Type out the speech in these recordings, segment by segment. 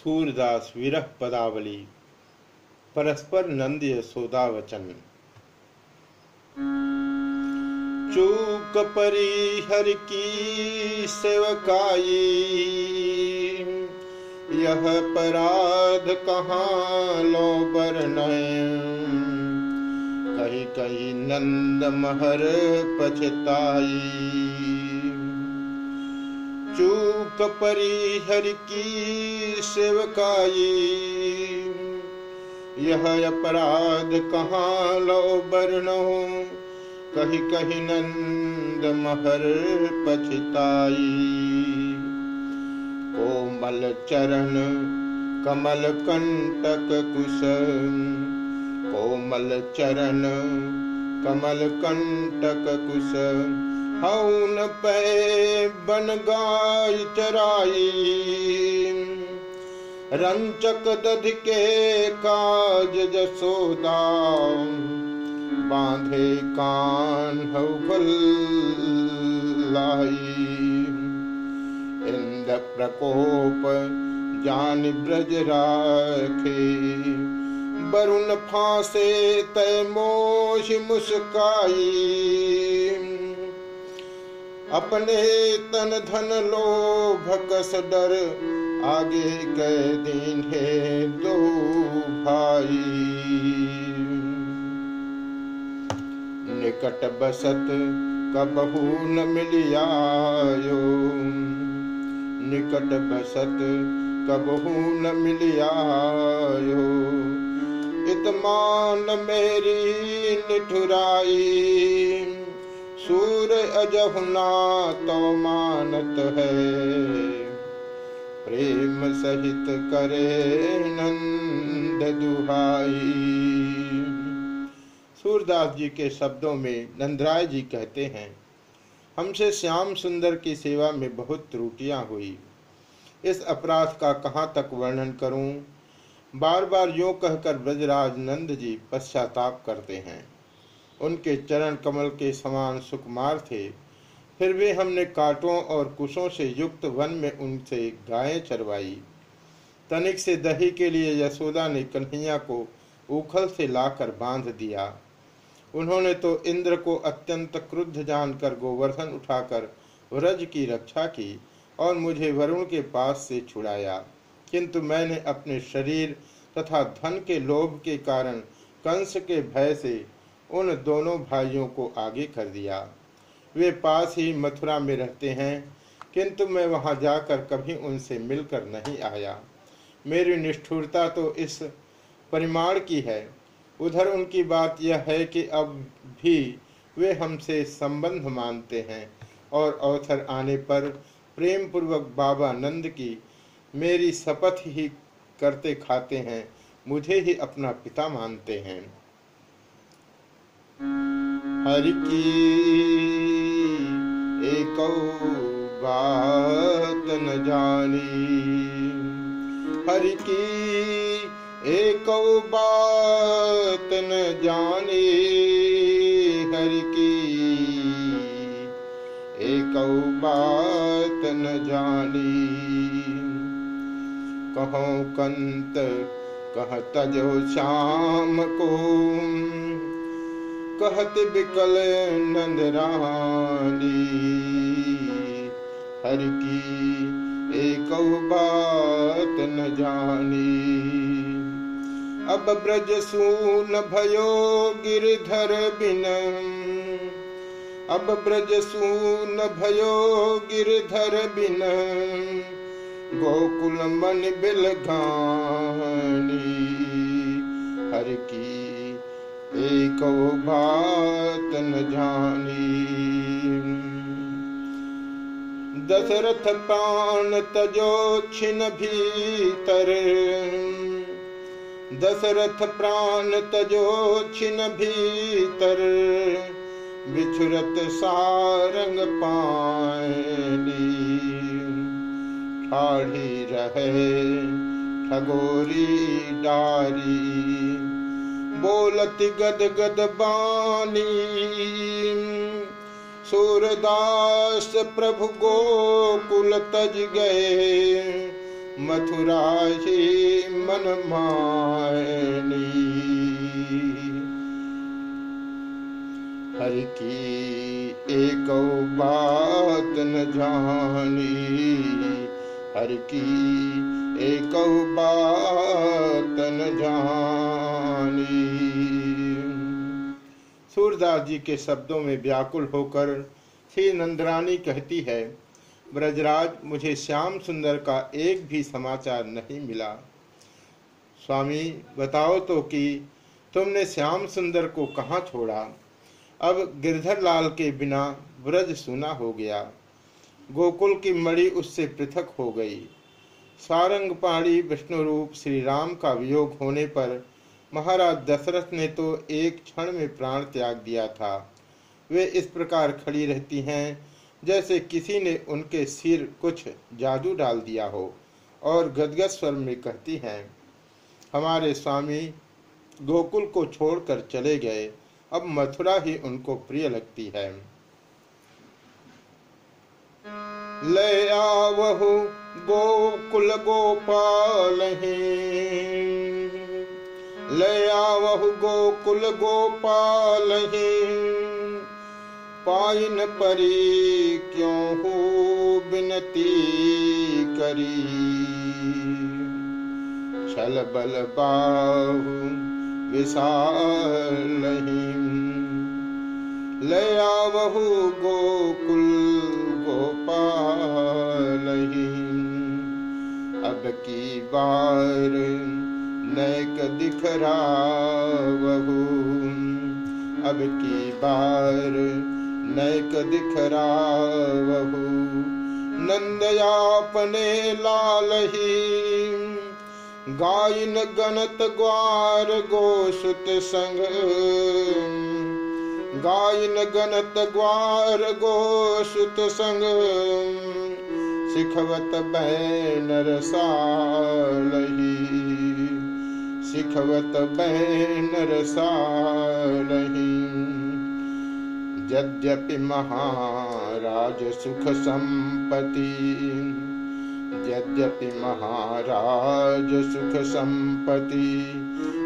सूरदास विरह पदावली, परस्पर नंद यशोदा वचन चूक परी हर की सेवकाई, यह पराध कहाँ लो बरनय कही कही नंद महर पछताई। चूक परी हर की सेवकाई। यह अपराध कहाँ लो बरनो? कही कही नंद महर पछताई। कोमल चरण, कमल कंटक कुश कोमल चरण, कमल कंटक कुश हौन पे बन गाय चराई। रंचक दध के काज जसोदा बांधे कान लाई। इंद प्रकोप जान ब्रज राखे, वरुण फांसे तय मोश मुस्काई। अपने तन धन लोभ कस डर आगे कह दिन दो भाई। निकट बसत कबहू न मिलियायो। निकट बसत कबहू न मिलियायो। इतमान मेरी निठुराई। सूर अजहुना तो मानत है। प्रेम सहित करे नंद दुहाई। सूरदास जी के शब्दों में नंदराय जी कहते हैं, हमसे श्याम सुंदर की सेवा में बहुत त्रुटियाँ हुई। इस अपराध का कहाँ तक वर्णन करूँ? बार बार यो कहकर ब्रजराज नंद जी पश्चाताप करते हैं। उनके चरण कमल के समान सुकुमार थे। फिर भी हमने कांटों और कुशों से युक्त वन में उनसे गायें चरवाई। तनिक से दही के लिए यशोदा ने कन्हैया को उखल से लाकर बाँध दिया। उन्होंने तो इंद्र को अत्यंत क्रुद्ध जानकर गोवर्धन उठाकर व्रज की रक्षा की और मुझे वरुण के पास से छुड़ाया। किंतु मैंने अपने शरीर तथा धन के लोभ के कारण कंस के भय से उन दोनों भाइयों को आगे कर दिया। वे पास ही मथुरा में रहते हैं, किंतु मैं वहाँ जाकर कभी उनसे मिलकर नहीं आया। मेरी निष्ठुरता तो इस परिमाण की है। उधर उनकी बात यह है कि अब भी वे हमसे संबंध मानते हैं और अवसर आने पर प्रेम पूर्वक बाबा नंद की मेरी शपथ ही करते खाते हैं, मुझे ही अपना पिता मानते हैं। हरि की एक बात न जानी। हरि की एक बात न जानी। हरि की एक बात न जानी। कहो कंत, कह तजो श्याम को। कहत बिकल नंदरानी हर की एक बात न जानी। अब ब्रज सून भयो गिरधर बिन अब ब्रज सून भयो गिरधर बिन गोकुल मन बिलघानी हर की एक बात न जानी। दशरथ प्राण तजो छिन भीतर। दशरथ प्राण तजो छिन भीतर। बिछुरत सारंग पानी ठाढ़ी रहे ठगोरी डारी। बोलत गद गद बानी। सूरदास प्रभु गोकुल तज गए। मथुरा ही मन मायनी। हर की एक बात न जानी। हर की एक बात न जानी। सूरदास जी के शब्दों में व्याकुल होकर श्री नंदरानी कहती है, ब्रजराज, मुझे श्याम सुंदर का एक भी समाचार नहीं मिला। स्वामी, बताओ तो कि तुमने श्याम सुंदर को कहाँ छोड़ा? अब गिरधर लाल के बिना ब्रज सुना हो गया। गोकुल की मणि उससे पृथक हो गई। सारंग पहाड़ी विष्णु रूप श्री राम का वियोग होने पर महाराज दशरथ ने तो एक क्षण में प्राण त्याग दिया था। वे इस प्रकार खड़ी रहती हैं, जैसे किसी ने उनके सिर कुछ जादू डाल दिया हो और गदगद स्वर में कहती हैं, हमारे स्वामी, गोकुल को छोड़कर चले गए। अब मथुरा ही उनको प्रिय लगती है। ले आवहु गोकुल गोपाल ले आवहु गोकुल गोपाल पाइन परी क्यों हो बिनती करी। छल बल बाहु विशाल ले आवहु गोकुल नैक अब की बार नैक दिखरा बहू नंदयापने लाल ही गायन गणत ग्वार गोसुत संग। गायन गणत ग्वार गोसुत संग। सिखवत बैनर सालही। सिखवत बैनर सालही यद्यपि महाराज सुख संपति यद्यपि महाराज सुख संपति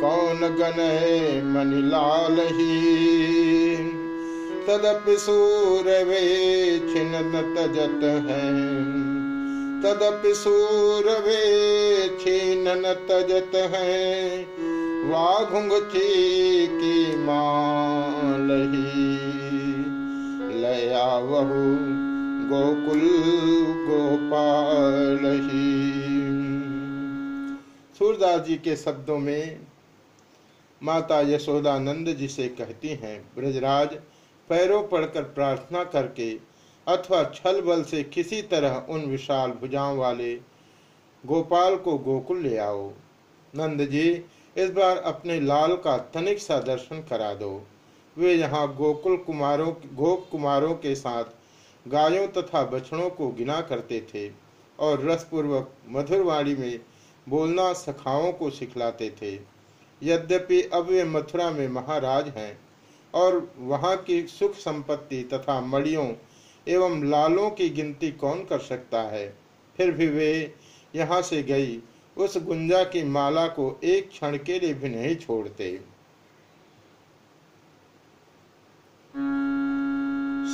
कौन गनय मनिलाल ही? तदपि सूर वे छिन तजत है। तदपि सूर वे छिन तजत है। वाघुंगची की मालही लया वहु गोकुल गोपाल सूरदास जी के शब्दों में माता यशोदानंद जी से कहती हैं, ब्रजराज, पैरों पड़कर प्रार्थना करके अथवा छल बल से किसी तरह उन विशाल भुजाओं वाले गोपाल को गोकुल ले आओ। नंद जी, इस बार अपने लाल का तनिक सा दर्शन करा दो। वे यहाँ गोकुल कुमारों गोप कुमारों के साथ गायों तथा बछड़ों को गिना करते थे और रसपूर्वक मधुरवाणी में बोलना सखाओं को सिखलाते थे। यद्यपि अब वे मथुरा में महाराज हैं और वहाँ की सुख संपत्ति तथा मड़ियों एवं लालों की गिनती कौन कर सकता है? फिर भी वे यहाँ से गई। उस गुंजा की माला को एक क्षण के लिए भी नहीं छोड़ते।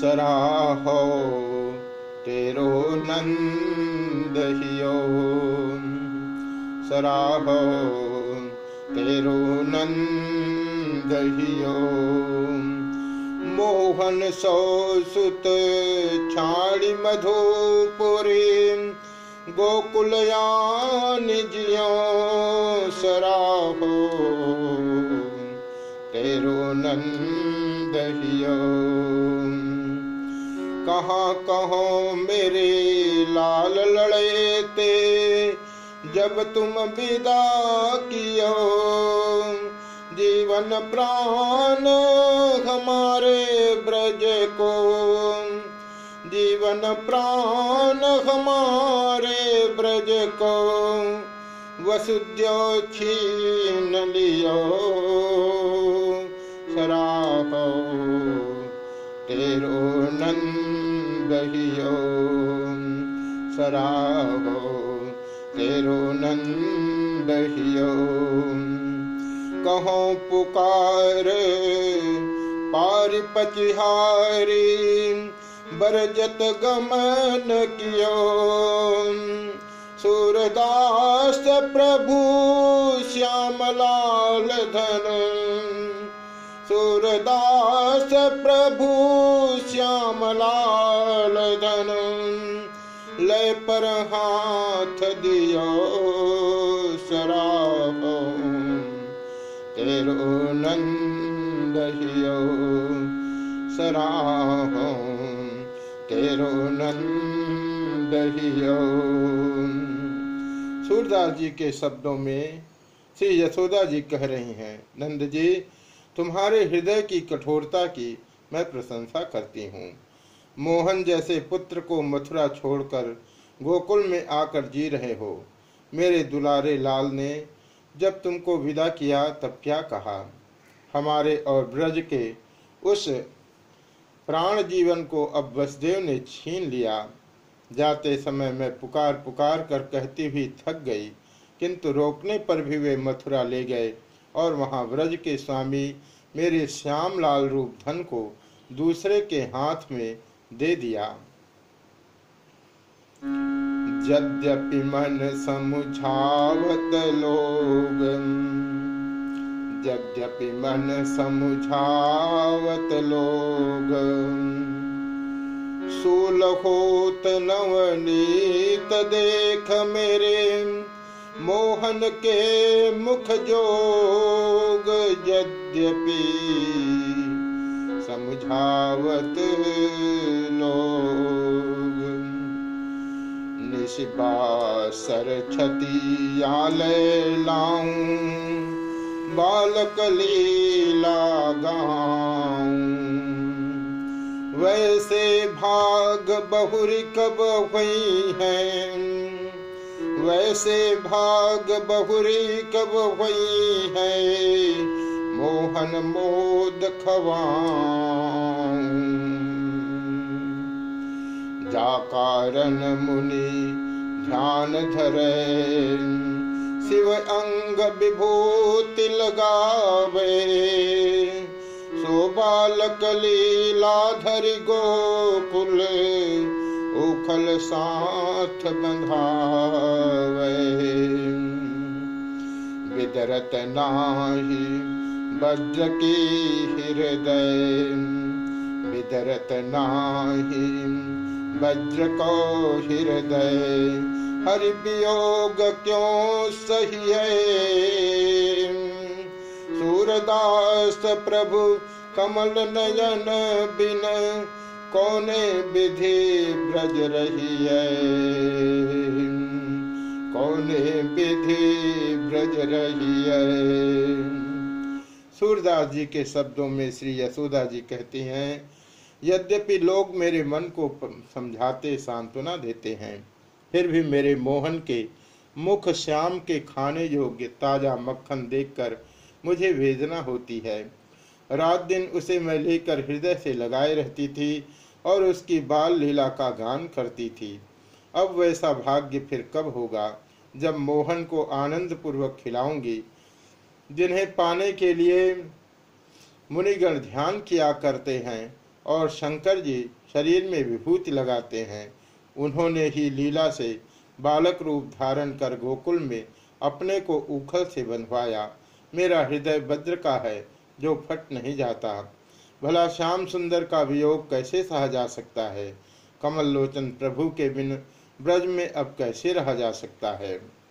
सराहो, तेरो नंद सराहो, तेरो नंद मोहन सौ सुत छाड़ी मधुपुरी। गोकुलयान जियो सराहो। तेरो नंद कहाँ कहो मेरे लाल लड़े ते, जब तुम विदा कियो। जीवन प्राण हमारे ब्रज को। जीवन प्राण हमारे ब्रज को। वसुद्यो छीन लियो। सराहो, तेरो नंद सराहो, तेरो नंद कहो पुकार पार पचिहारी बरजत गमन कियो। सूरदास प्रभु श्याम लाल धन। सूरदास प्रभु श्याम लाल धन। लय पर हाथ दियो शराब। तेरो नंद हियो, सराह तेरो नंद सूरदास जी के शब्दों में श्री यशोदा जी कह रही हैं, नंद जी, तुम्हारे हृदय की कठोरता की मैं प्रशंसा करती हूँ। मोहन जैसे पुत्र को मथुरा छोड़कर गोकुल में आकर जी रहे हो। मेरे दुलारे लाल ने जब तुमको विदा किया, तब क्या कहा? हमारे और ब्रज के उस प्राण जीवन को अब वसुदेव ने छीन लिया। जाते समय मैं पुकार पुकार कर कहती हुई थक गई, किंतु रोकने पर भी वे मथुरा ले गए और वहाँ व्रज के स्वामी मेरे श्याम लाल रूप धन को दूसरे के हाथ में दे दिया। यद्यपि मन समुझावत लोग, यद्यपि मन समुझावत लोग सूल होत नवनीत देख मेरे मोहन के मुख जोग, यद्यपि समझावत लोग। निशिबासर छती आलय लाऊं बालक लीला गाऊं। वैसे भाग बहुरी कब हुई है? वैसे भाग बहुरी कब हुई है? मोहन मोद खवाऊं। जा कारण मुनि ध्यान धरे शिव अंग विभूति लगावे। सो बालक लीला धरि गोकुल, उखल साथ बंधावे। विदरत नाही वज्र की हृदय विदरत नाही वज्र को हृदय हरि वियोग क्यों सही है? सूरदास प्रभु, कमल नयन बिन कौने विधि ब्रज रही है? कौने विधि ब्रज रही है? सूरदास जी के शब्दों में श्री यशोदा जी कहती हैं यद्यपि लोग मेरे मन को समझाते, सांत्वना देते हैं, फिर भी मेरे मोहन के मुख श्याम के खाने योग्य ताज़ा मक्खन देखकर मुझे वेदना होती है। रात दिन उसे मैं लेकर हृदय से लगाए रहती थी और उसकी बाल लीला का गान करती थी। अब वैसा भाग्य फिर कब होगा जब मोहन को आनंद पूर्वक खिलाऊँगी? जिन्हें पाने के लिए मुनिगण ध्यान किया करते हैं और शंकर जी शरीर में विभूति लगाते हैं। उन्होंने ही लीला से बालक रूप धारण कर गोकुल में अपने को उखल से बंधवाया। मेरा हृदय वज्र का है, जो फट नहीं जाता। भला श्याम सुंदर का वियोग कैसे सहा जा सकता है? कमल लोचन प्रभु के बिन ब्रज में अब कैसे रहा जा सकता है?